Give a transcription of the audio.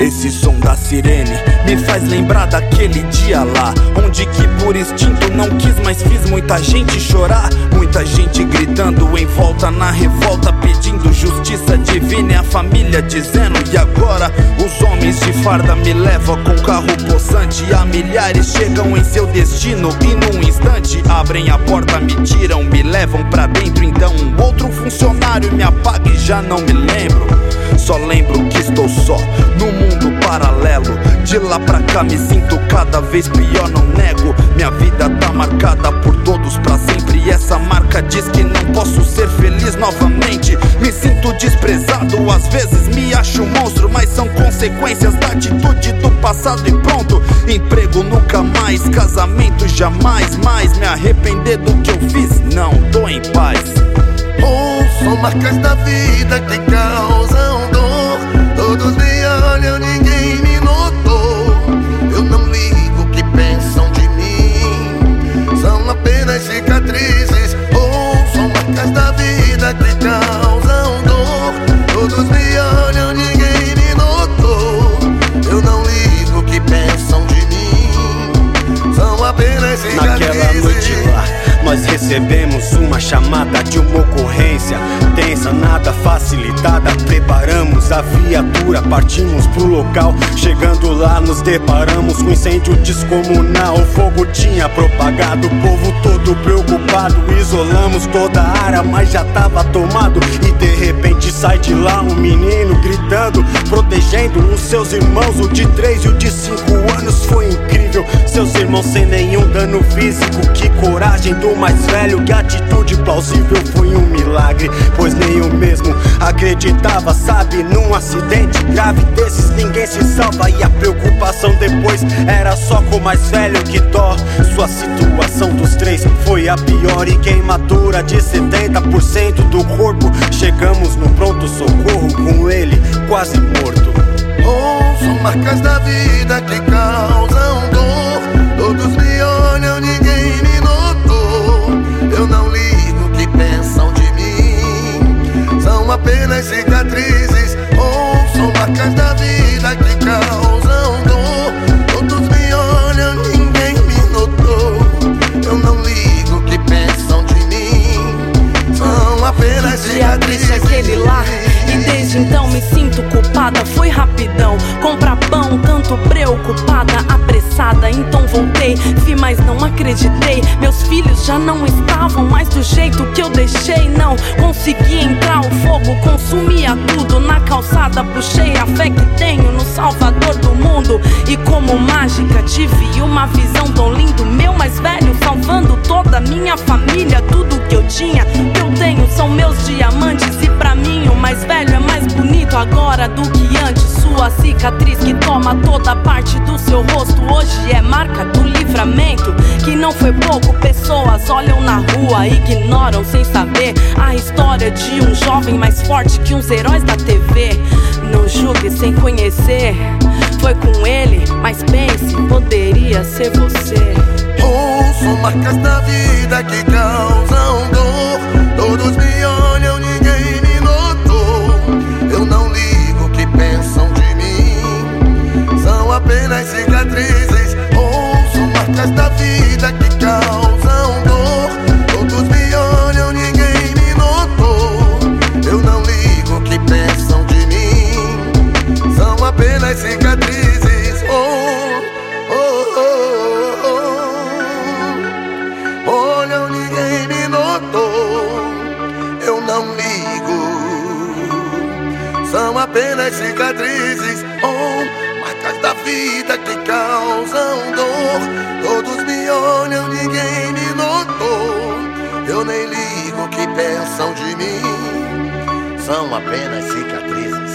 Esse som da sirene me faz lembrar daquele dia lá Onde que por instinto não quis, mas fiz muita gente chorar. Muita gente gritando em volta na revolta Pedindo justiça divina e a família dizendo E agora? Os homens de farda me levam com carro possante A milhares chegam em seu destino e num instante Abrem a porta, me tiram, me levam pra dentro. Então um outro funcionário me apaga e já não me lembro. Só lembro que estou só mundo paralelo. De lá pra cá me sinto cada vez pior, não nego. Minha vida tá marcada por todos pra sempre. E essa marca diz que não posso ser feliz novamente. Me sinto desprezado, às vezes me acho monstro, mas são consequências da atitude do passado e pronto. Emprego nunca mais, casamento jamais mais. Me arrepender do que eu fiz, não tô em paz. Oh, são marcas da vida que causam Todos me olham, ninguém Naquela noite lá, nós recebemos uma chamada de uma ocorrência tensa, nada facilitada. Preparamos a viatura, partimos pro local. Chegando lá, nos deparamos com incêndio descomunal. O fogo tinha propagado, o povo todo preocupado. Isolamos toda a área, mas já tava tomado. E de repente sai de lá um menino gritando, protegendo os seus irmãos. O de 3 e o de 5 anos. Seus irmãos sem nenhum dano físico. Que coragem do mais velho, que atitude plausível foi um milagre. Pois nem eu mesmo acreditava, sabe? Num acidente grave desses ninguém se salva. E a preocupação depois era só com o mais velho que dó. Sua situação dos três foi a pior e queimadura de 70% do corpo. Chegamos no pronto-socorro com ele quase morto. São marcas da vida que causam me sinto culpada. Foi rapidão, comprar pão Tanto preocupada, apressada. Então voltei, vi mas não acreditei. Meus filhos já não estavam mais do jeito que eu deixei. Não consegui entrar, o fogo consumia tudo. Na calçada puxei a fé que tenho No Salvador do mundo. E como mágica tive uma visão tão lindo. Meu mais velho salvando toda a minha família. Tudo que eu tinha, que eu tenho são meus diamantes E mais velho é mais bonito agora do que antes. Sua cicatriz que toma toda parte do seu rosto Hoje é marca do livramento Que não foi pouco, pessoas olham na rua Ignoram sem saber a história de um jovem mais forte que uns heróis da TV Não julgue sem conhecer Foi com ele, mas pense, poderia ser você. São marcas da vida que Apenas cicatrizes. Oh, marcas da vida que causam dor. Todos me olham, ninguém me notou. Eu nem ligo o que pensam de mim. São apenas cicatrizes.